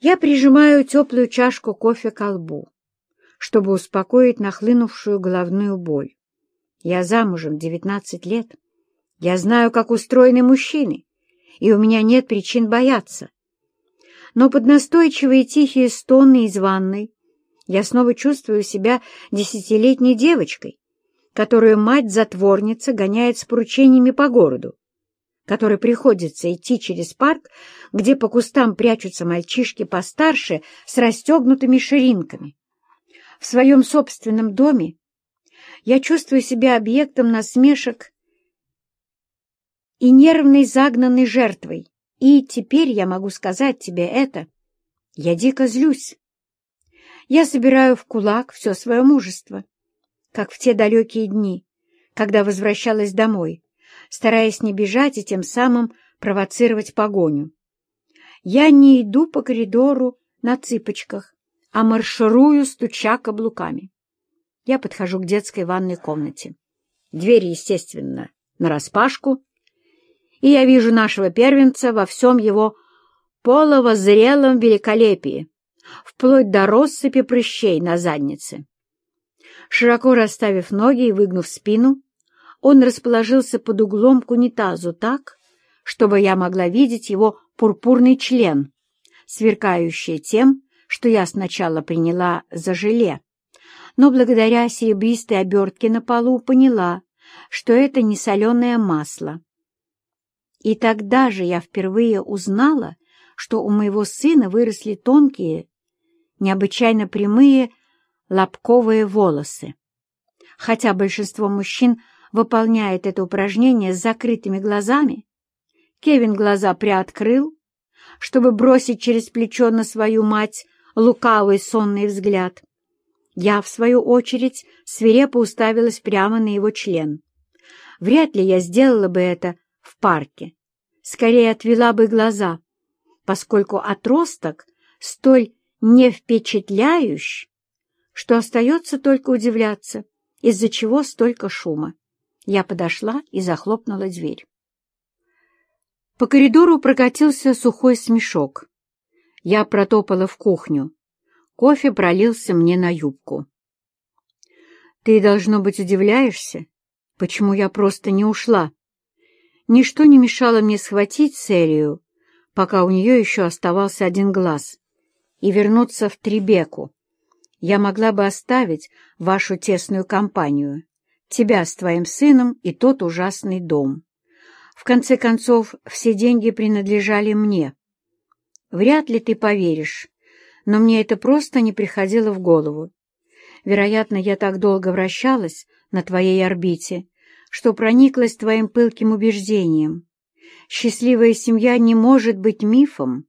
Я прижимаю теплую чашку кофе к лбу, чтобы успокоить нахлынувшую головную боль. Я замужем девятнадцать лет. Я знаю, как устроены мужчины, и у меня нет причин бояться. Но под настойчивые тихие стоны из ванной я снова чувствую себя десятилетней девочкой, которую мать-затворница гоняет с поручениями по городу, которой приходится идти через парк, где по кустам прячутся мальчишки постарше с расстегнутыми ширинками. В своем собственном доме я чувствую себя объектом насмешек и нервной загнанной жертвой. И теперь я могу сказать тебе это. Я дико злюсь. Я собираю в кулак все свое мужество, как в те далекие дни, когда возвращалась домой, стараясь не бежать и тем самым провоцировать погоню. Я не иду по коридору на цыпочках, а марширую, стуча каблуками. Я подхожу к детской ванной комнате. Двери, естественно, нараспашку, и я вижу нашего первенца во всем его половозрелом великолепии, вплоть до россыпи прыщей на заднице. Широко расставив ноги и выгнув спину, он расположился под углом к унитазу так, чтобы я могла видеть его пурпурный член, сверкающий тем, что я сначала приняла за желе, но благодаря серебристой обертке на полу поняла, что это не соленое масло. И тогда же я впервые узнала, что у моего сына выросли тонкие, необычайно прямые лобковые волосы. Хотя большинство мужчин выполняет это упражнение с закрытыми глазами, Кевин глаза приоткрыл, чтобы бросить через плечо на свою мать лукавый сонный взгляд. Я, в свою очередь, свирепо уставилась прямо на его член. Вряд ли я сделала бы это в парке. Скорее отвела бы глаза, поскольку отросток столь не впечатляющий, что остается только удивляться, из-за чего столько шума. Я подошла и захлопнула дверь. По коридору прокатился сухой смешок. Я протопала в кухню. Кофе пролился мне на юбку. «Ты, должно быть, удивляешься, почему я просто не ушла?» Ничто не мешало мне схватить Селию, пока у нее еще оставался один глаз, и вернуться в Трибеку. Я могла бы оставить вашу тесную компанию, тебя с твоим сыном и тот ужасный дом. В конце концов, все деньги принадлежали мне. Вряд ли ты поверишь, но мне это просто не приходило в голову. Вероятно, я так долго вращалась на твоей орбите, что прониклась твоим пылким убеждением. Счастливая семья не может быть мифом,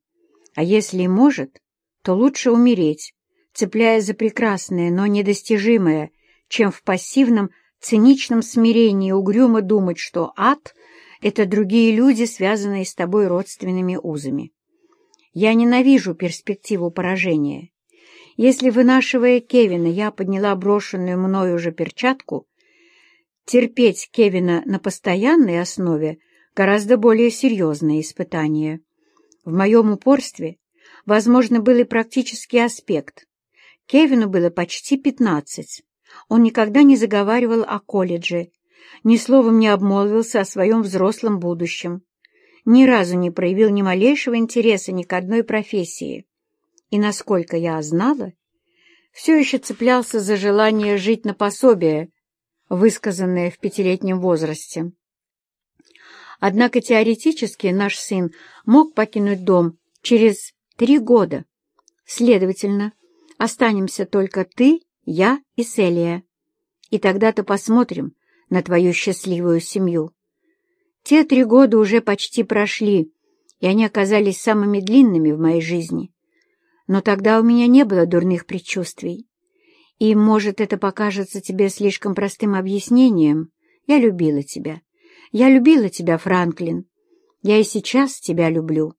а если и может, то лучше умереть, цепляясь за прекрасное, но недостижимое, чем в пассивном, циничном смирении угрюмо думать, что ад — это другие люди, связанные с тобой родственными узами. Я ненавижу перспективу поражения. Если, вынашивая Кевина, я подняла брошенную мною уже перчатку, терпеть Кевина на постоянной основе гораздо более серьезное испытание. В моем упорстве, возможно, был и практический аспект. Кевину было почти пятнадцать. Он никогда не заговаривал о колледже, ни словом не обмолвился о своем взрослом будущем, ни разу не проявил ни малейшего интереса ни к одной профессии. И, насколько я знала, все еще цеплялся за желание жить на пособие, высказанное в пятилетнем возрасте. Однако теоретически наш сын мог покинуть дом через три года. Следовательно, останемся только ты, я и Селия. И тогда-то посмотрим на твою счастливую семью. Те три года уже почти прошли, и они оказались самыми длинными в моей жизни. Но тогда у меня не было дурных предчувствий. И, может, это покажется тебе слишком простым объяснением. Я любила тебя. Я любила тебя, Франклин. Я и сейчас тебя люблю.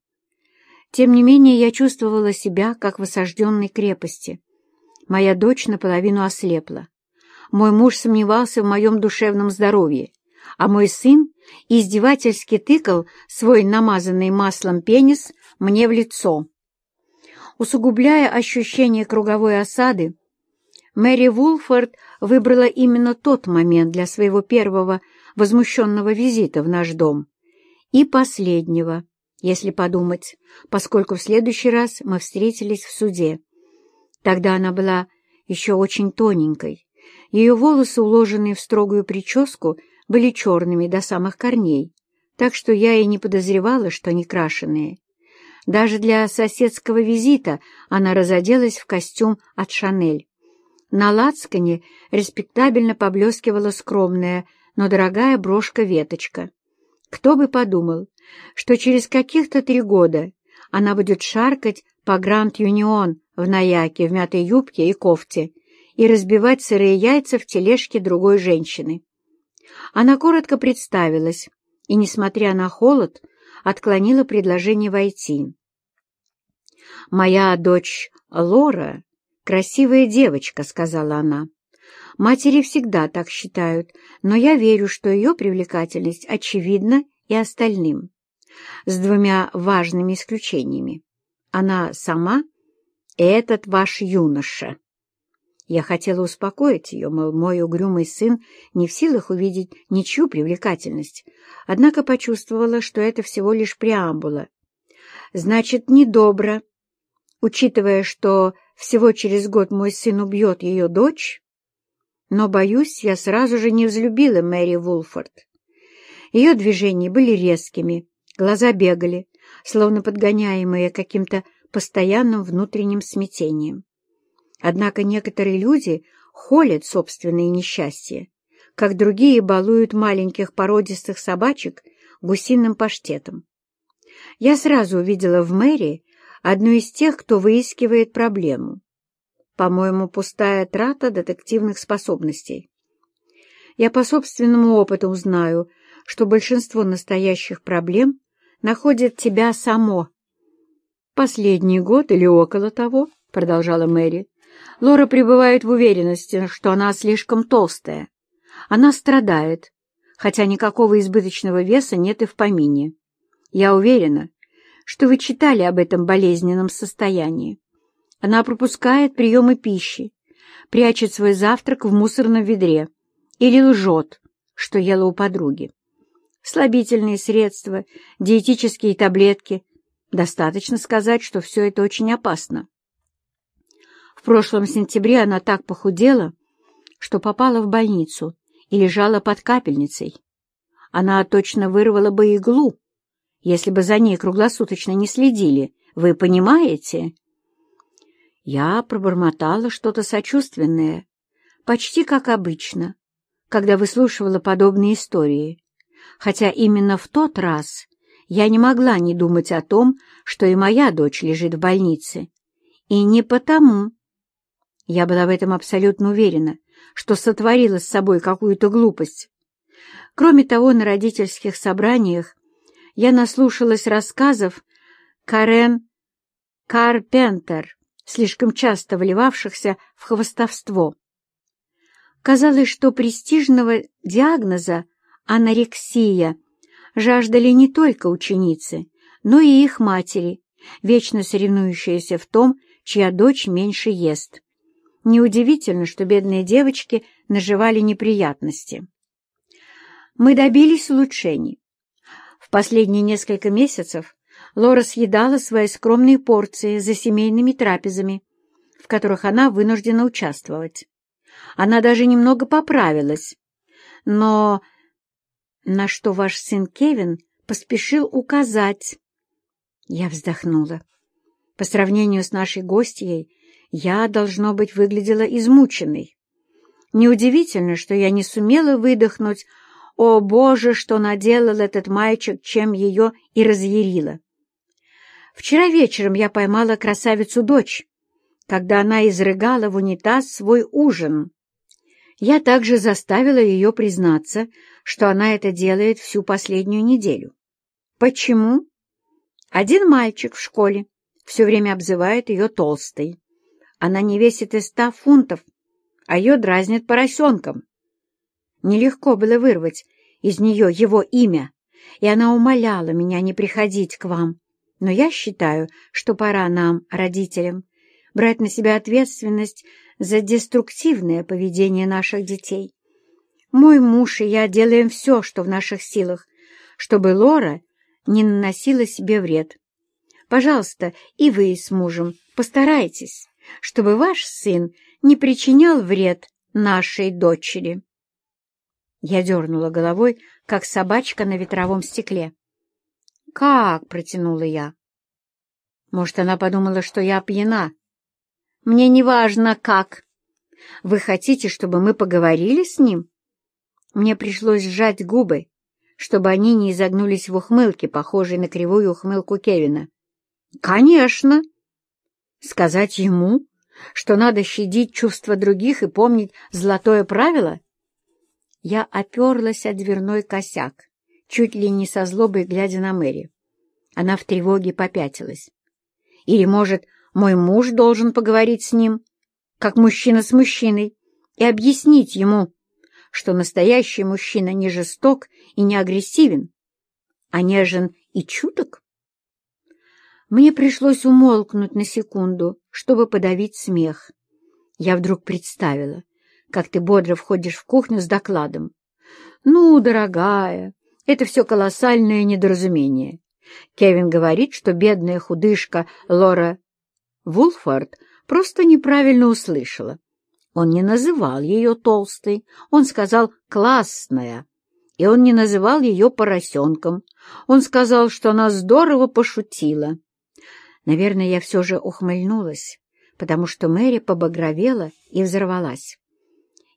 Тем не менее, я чувствовала себя, как в осажденной крепости. Моя дочь наполовину ослепла. Мой муж сомневался в моем душевном здоровье, а мой сын издевательски тыкал свой намазанный маслом пенис мне в лицо. Усугубляя ощущение круговой осады, Мэри Вулфорд выбрала именно тот момент для своего первого возмущенного визита в наш дом и последнего, если подумать, поскольку в следующий раз мы встретились в суде. Тогда она была еще очень тоненькой. Ее волосы, уложенные в строгую прическу, были черными до самых корней, так что я и не подозревала, что они крашеные. Даже для соседского визита она разоделась в костюм от «Шанель». На лацкане респектабельно поблескивала скромная, но дорогая брошка-веточка. Кто бы подумал, что через каких-то три года она будет шаркать по Гранд-Юнион в наяке, в мятой юбке и кофте и разбивать сырые яйца в тележке другой женщины. Она коротко представилась и, несмотря на холод, отклонила предложение войти. «Моя дочь Лора «Красивая девочка», — сказала она. «Матери всегда так считают, но я верю, что ее привлекательность очевидна и остальным. С двумя важными исключениями. Она сама этот ваш юноша». Я хотела успокоить ее, мол, мой угрюмый сын не в силах увидеть ничью привлекательность, однако почувствовала, что это всего лишь преамбула. Значит, недобро, учитывая, что всего через год мой сын убьет ее дочь, но, боюсь, я сразу же не взлюбила Мэри Вулфорд. Ее движения были резкими, глаза бегали, словно подгоняемые каким-то постоянным внутренним смятением. Однако некоторые люди холят собственные несчастья, как другие балуют маленьких породистых собачек гусиным паштетом. Я сразу увидела в Мэри одну из тех, кто выискивает проблему. По-моему, пустая трата детективных способностей. Я по собственному опыту знаю, что большинство настоящих проблем находит тебя само. «Последний год или около того», — продолжала Мэри, Лора пребывает в уверенности, что она слишком толстая. Она страдает, хотя никакого избыточного веса нет и в помине. Я уверена, что вы читали об этом болезненном состоянии. Она пропускает приемы пищи, прячет свой завтрак в мусорном ведре или лжет, что ела у подруги. Слабительные средства, диетические таблетки. Достаточно сказать, что все это очень опасно. В прошлом сентябре она так похудела, что попала в больницу и лежала под капельницей. Она точно вырвала бы иглу, если бы за ней круглосуточно не следили. Вы понимаете?» Я пробормотала что-то сочувственное, почти как обычно, когда выслушивала подобные истории, хотя именно в тот раз я не могла не думать о том, что и моя дочь лежит в больнице. И не потому. Я была в этом абсолютно уверена, что сотворила с собой какую-то глупость. Кроме того, на родительских собраниях я наслушалась рассказов Карен Карпентер, слишком часто вливавшихся в хвостовство. Казалось, что престижного диагноза анорексия жаждали не только ученицы, но и их матери, вечно соревнующиеся в том, чья дочь меньше ест. Неудивительно, что бедные девочки наживали неприятности. Мы добились улучшений последние несколько месяцев Лора съедала свои скромные порции за семейными трапезами, в которых она вынуждена участвовать. Она даже немного поправилась, но на что ваш сын Кевин поспешил указать. Я вздохнула. По сравнению с нашей гостьей, я, должно быть, выглядела измученной. Неудивительно, что я не сумела выдохнуть о, Боже, что наделал этот мальчик, чем ее и разъярило! Вчера вечером я поймала красавицу-дочь, когда она изрыгала в унитаз свой ужин. Я также заставила ее признаться, что она это делает всю последнюю неделю. Почему? Один мальчик в школе все время обзывает ее толстой. Она не весит и ста фунтов, а ее дразнит поросенком. Нелегко было вырвать из нее его имя, и она умоляла меня не приходить к вам, Но я считаю, что пора нам, родителям, брать на себя ответственность за деструктивное поведение наших детей. Мой муж и я делаем все, что в наших силах, чтобы Лора не наносила себе вред. Пожалуйста, и вы с мужем постарайтесь, чтобы ваш сын не причинял вред нашей дочери. Я дернула головой, как собачка на ветровом стекле. «Как?» — протянула я. Может, она подумала, что я пьяна. «Мне не важно, как. Вы хотите, чтобы мы поговорили с ним?» Мне пришлось сжать губы, чтобы они не изогнулись в ухмылке, похожей на кривую ухмылку Кевина. «Конечно!» «Сказать ему, что надо щадить чувства других и помнить золотое правило?» Я оперлась о дверной косяк, чуть ли не со злобой глядя на Мэри. Она в тревоге попятилась. Или, может, мой муж должен поговорить с ним, как мужчина с мужчиной, и объяснить ему, что настоящий мужчина не жесток и не агрессивен, а нежен и чуток? Мне пришлось умолкнуть на секунду, чтобы подавить смех. Я вдруг представила, как ты бодро входишь в кухню с докладом. «Ну, дорогая, это все колоссальное недоразумение. Кевин говорит, что бедная худышка Лора Вулфорд просто неправильно услышала. Он не называл ее толстой, он сказал «классная». И он не называл ее поросенком. Он сказал, что она здорово пошутила. Наверное, я все же ухмыльнулась, потому что Мэри побагровела и взорвалась.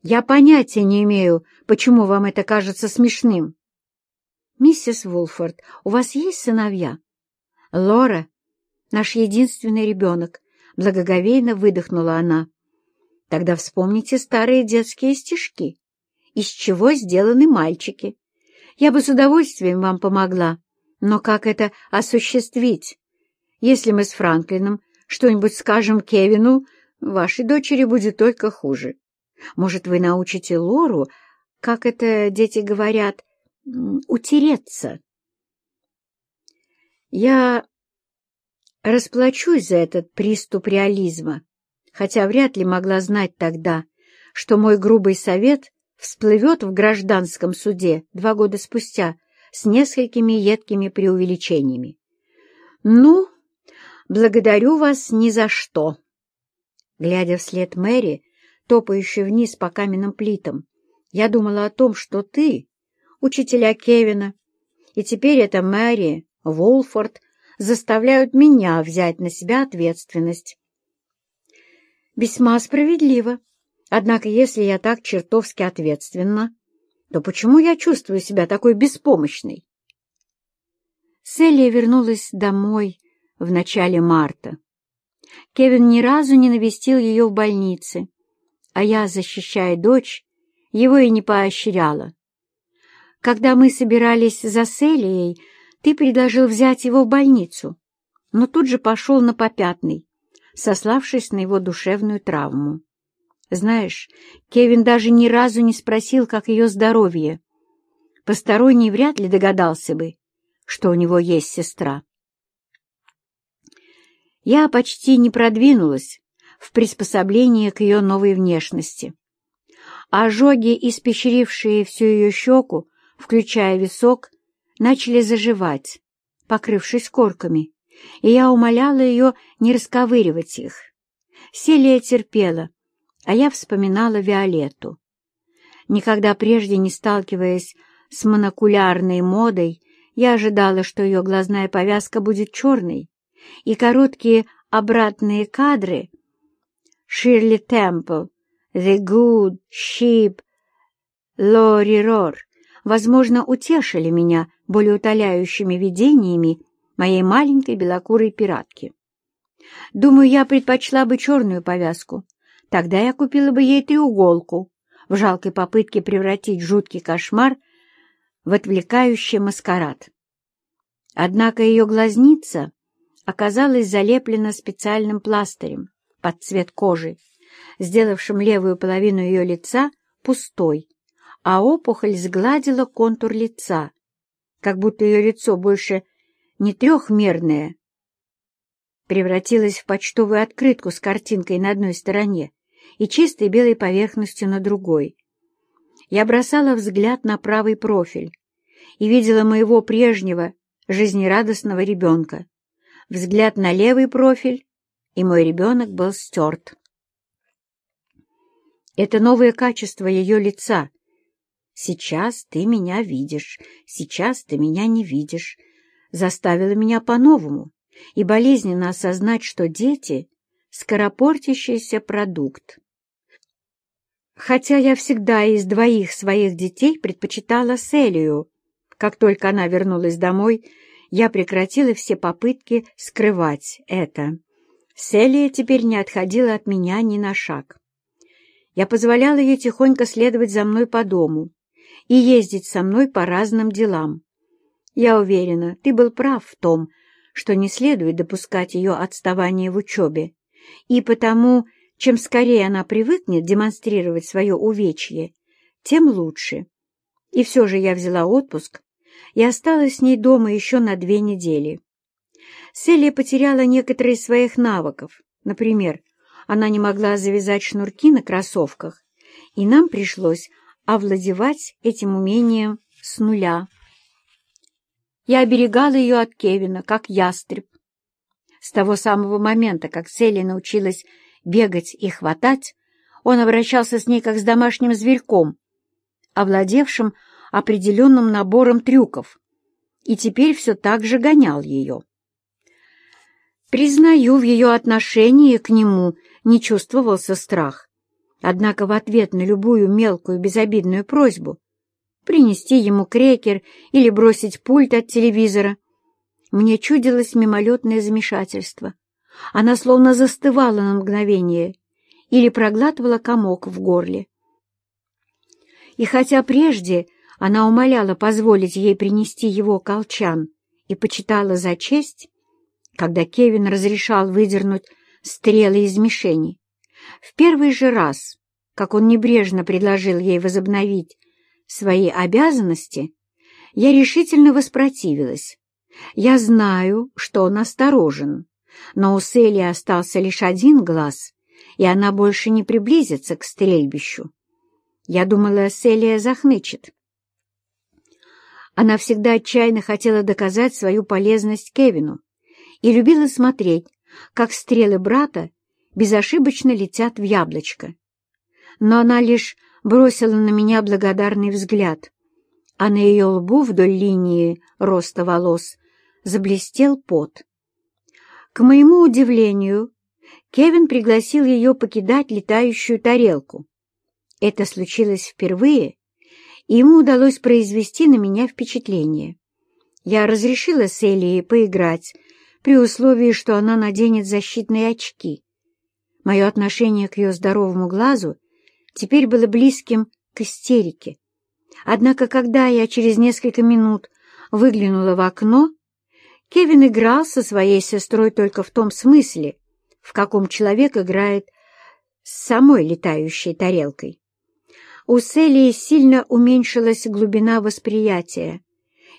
Я понятия не имею, почему вам это кажется смешным. Миссис Вулфорд, у вас есть сыновья? Лора, наш единственный ребенок, благоговейно выдохнула она. Тогда вспомните старые детские стишки. Из чего сделаны мальчики? Я бы с удовольствием вам помогла, но как это осуществить? Если мы с Франклином что-нибудь скажем Кевину, вашей дочери будет только хуже. Может, вы научите Лору, как это дети говорят, утереться? Я расплачусь за этот приступ реализма, хотя вряд ли могла знать тогда, что мой грубый совет всплывет в гражданском суде два года спустя с несколькими едкими преувеличениями. «Ну, благодарю вас ни за что!» Глядя вслед Мэри, топающий вниз по каменным плитам, я думала о том, что ты, учителя Кевина, и теперь это Мэри, Волфорд, заставляют меня взять на себя ответственность. Весьма справедливо. Однако, если я так чертовски ответственна, то почему я чувствую себя такой беспомощной? Селия вернулась домой в начале марта. Кевин ни разу не навестил ее в больнице, а я, защищая дочь, его и не поощряла. Когда мы собирались за Селией, ты предложил взять его в больницу, но тут же пошел на попятный, сославшись на его душевную травму. Знаешь, Кевин даже ни разу не спросил, как ее здоровье. Посторонний вряд ли догадался бы, что у него есть сестра. Я почти не продвинулась в приспособлении к ее новой внешности. Ожоги, испещрившие всю ее щеку, включая висок, начали заживать, покрывшись корками, и я умоляла ее не расковыривать их. Селия терпела, а я вспоминала Виолетту. Никогда прежде не сталкиваясь с монокулярной модой, я ожидала, что ее глазная повязка будет черной, и короткие обратные кадры Ширли Темпл, The Good Sheep, Лори Рор, возможно, утешили меня более утоляющими видениями моей маленькой белокурой пиратки. Думаю, я предпочла бы черную повязку. Тогда я купила бы ей треуголку в жалкой попытке превратить жуткий кошмар в отвлекающий маскарад. Однако ее глазница оказалась залеплена специальным пластырем под цвет кожи, сделавшим левую половину ее лица пустой, а опухоль сгладила контур лица, как будто ее лицо больше не трехмерное, превратилась в почтовую открытку с картинкой на одной стороне и чистой белой поверхностью на другой. Я бросала взгляд на правый профиль и видела моего прежнего, жизнерадостного ребенка. Взгляд на левый профиль, и мой ребенок был стерт. Это новое качество ее лица. «Сейчас ты меня видишь, сейчас ты меня не видишь», заставило меня по-новому и болезненно осознать, что дети — скоропортящийся продукт. Хотя я всегда из двоих своих детей предпочитала Селию, как только она вернулась домой, я прекратила все попытки скрывать это. Селия теперь не отходила от меня ни на шаг. Я позволяла ей тихонько следовать за мной по дому и ездить со мной по разным делам. Я уверена, ты был прав в том, что не следует допускать ее отставания в учебе, и потому, чем скорее она привыкнет демонстрировать свое увечье, тем лучше. И все же я взяла отпуск и осталась с ней дома еще на две недели. Селия потеряла некоторые из своих навыков. Например, она не могла завязать шнурки на кроссовках, и нам пришлось овладевать этим умением с нуля. Я оберегала ее от Кевина, как ястреб. С того самого момента, как Селия научилась бегать и хватать, он обращался с ней как с домашним зверьком, овладевшим определенным набором трюков, и теперь все так же гонял ее. Признаю, в ее отношении к нему не чувствовался страх, однако в ответ на любую мелкую безобидную просьбу принести ему крекер или бросить пульт от телевизора. Мне чудилось мимолетное замешательство. Она словно застывала на мгновение или проглатывала комок в горле. И хотя прежде она умоляла позволить ей принести его колчан и почитала за честь, когда Кевин разрешал выдернуть стрелы из мишени, в первый же раз, как он небрежно предложил ей возобновить свои обязанности, я решительно воспротивилась. Я знаю, что он осторожен, но у Сели остался лишь один глаз, и она больше не приблизится к стрельбищу. Я думала, Селия захнычет. Она всегда отчаянно хотела доказать свою полезность Кевину и любила смотреть, как стрелы брата безошибочно летят в яблочко. Но она лишь бросила на меня благодарный взгляд, а на ее лбу вдоль линии роста волос заблестел пот. К моему удивлению, Кевин пригласил ее покидать летающую тарелку. Это случилось впервые, и ему удалось произвести на меня впечатление. Я разрешила Селии поиграть, при условии, что она наденет защитные очки. Мое отношение к ее здоровому глазу теперь было близким к истерике. Однако, когда я через несколько минут выглянула в окно, Кевин играл со своей сестрой только в том смысле, в каком человек играет с самой летающей тарелкой. У Селии сильно уменьшилась глубина восприятия,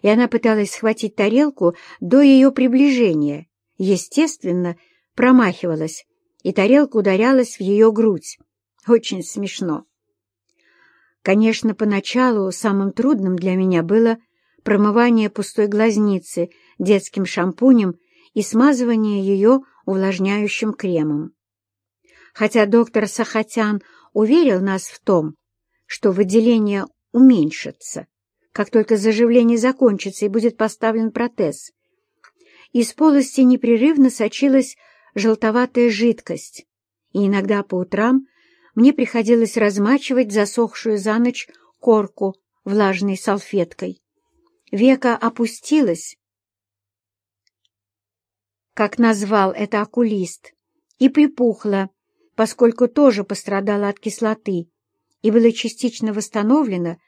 и она пыталась схватить тарелку до ее приближения, естественно, промахивалась, и тарелка ударялась в ее грудь. Очень смешно. Конечно, поначалу самым трудным для меня было промывание пустой глазницы детским шампунем и смазывание ее увлажняющим кремом. Хотя доктор Сахатян уверил нас в том, что выделение уменьшится, как только заживление закончится и будет поставлен протез. Из полости непрерывно сочилась желтоватая жидкость, и иногда по утрам мне приходилось размачивать засохшую за ночь корку влажной салфеткой. Века опустилась, как назвал это окулист, и припухла, поскольку тоже пострадала от кислоты и было частично восстановлено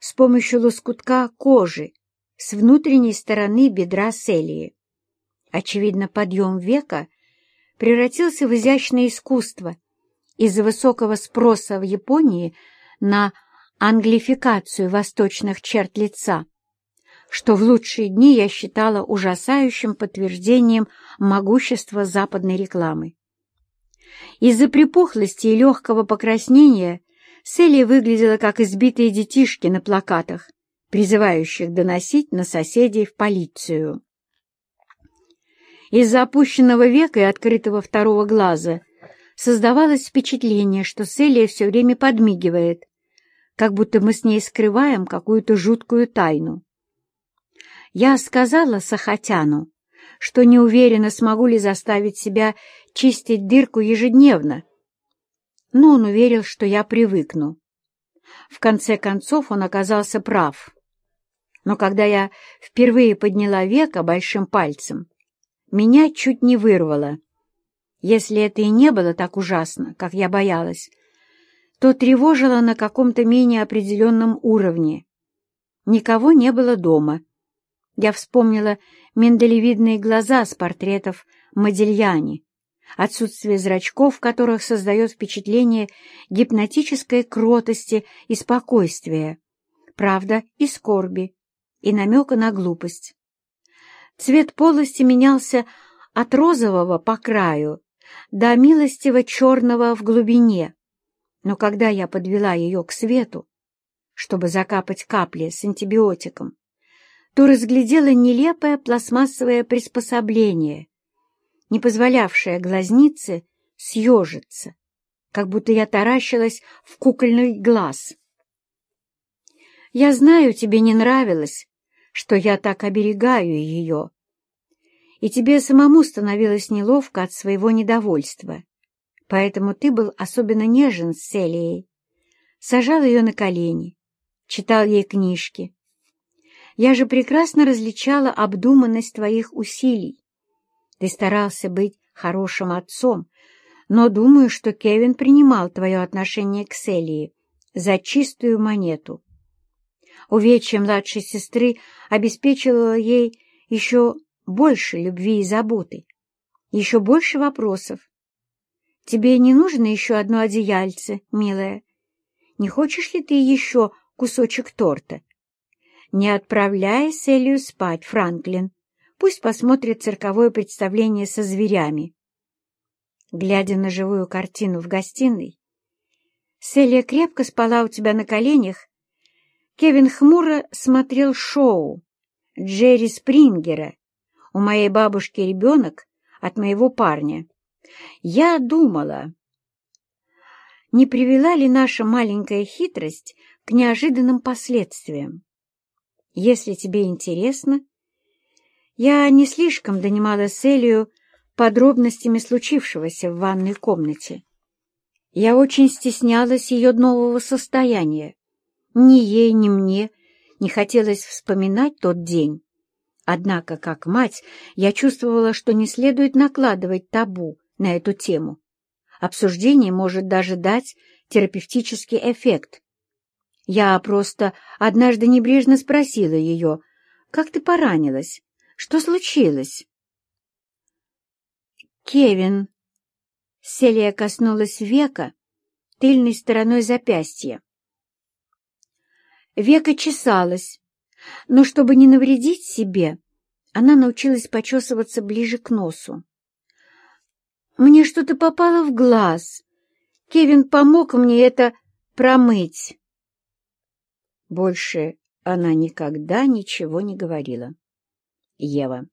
с помощью лоскутка кожи с внутренней стороны бедра Селии. Очевидно, подъем века превратился в изящное искусство — из-за высокого спроса в Японии на англификацию восточных черт лица. что в лучшие дни я считала ужасающим подтверждением могущества западной рекламы. Из-за припухлости и легкого покраснения Селия выглядела как избитые детишки на плакатах, призывающих доносить на соседей в полицию. Из-за опущенного века и открытого второго глаза создавалось впечатление, что Селия все время подмигивает, как будто мы с ней скрываем какую-то жуткую тайну. Я сказала Сахатяну, что не уверена, смогу ли заставить себя чистить дырку ежедневно, но он уверил, что я привыкну. В конце концов он оказался прав. Но когда я впервые подняла веко большим пальцем, меня чуть не вырвало. Если это и не было так ужасно, как я боялась, то тревожило на каком-то менее определенном уровне. Никого не было дома. Я вспомнила миндалевидные глаза с портретов Модильяни, отсутствие зрачков, в которых создает впечатление гипнотической кротости и спокойствия, правда и скорби, и намека на глупость. Цвет полости менялся от розового по краю до милостиво черного в глубине, но когда я подвела ее к свету, чтобы закапать капли с антибиотиком, то разглядела нелепое пластмассовое приспособление, не позволявшее глазнице съежиться, как будто я таращилась в кукольный глаз. «Я знаю, тебе не нравилось, что я так оберегаю ее. И тебе самому становилось неловко от своего недовольства. Поэтому ты был особенно нежен с Селией. Сажал ее на колени, читал ей книжки. Я же прекрасно различала обдуманность твоих усилий. Ты старался быть хорошим отцом, но думаю, что Кевин принимал твое отношение к Селии за чистую монету. Увечье младшей сестры обеспечивало ей еще больше любви и заботы, еще больше вопросов. Тебе не нужно еще одно одеяльце, милая? Не хочешь ли ты еще кусочек торта? Не отправляй Селию спать, Франклин. Пусть посмотрит цирковое представление со зверями. Глядя на живую картину в гостиной, Селия крепко спала у тебя на коленях Кевин хмуро смотрел шоу Джерри Спрингера. У моей бабушки ребенок от моего парня. Я думала, не привела ли наша маленькая хитрость к неожиданным последствиям. Если тебе интересно, я не слишком донимала Селию подробностями случившегося в ванной комнате. Я очень стеснялась ее нового состояния. Ни ей, ни мне не хотелось вспоминать тот день. Однако, как мать, я чувствовала, что не следует накладывать табу на эту тему. Обсуждение может даже дать терапевтический эффект. Я просто однажды небрежно спросила ее, «Как ты поранилась? Что случилось?» «Кевин...» Селия коснулась века тыльной стороной запястья. Века чесалась, но чтобы не навредить себе, она научилась почесываться ближе к носу. «Мне что-то попало в глаз. Кевин помог мне это промыть». Больше она никогда ничего не говорила. Ева.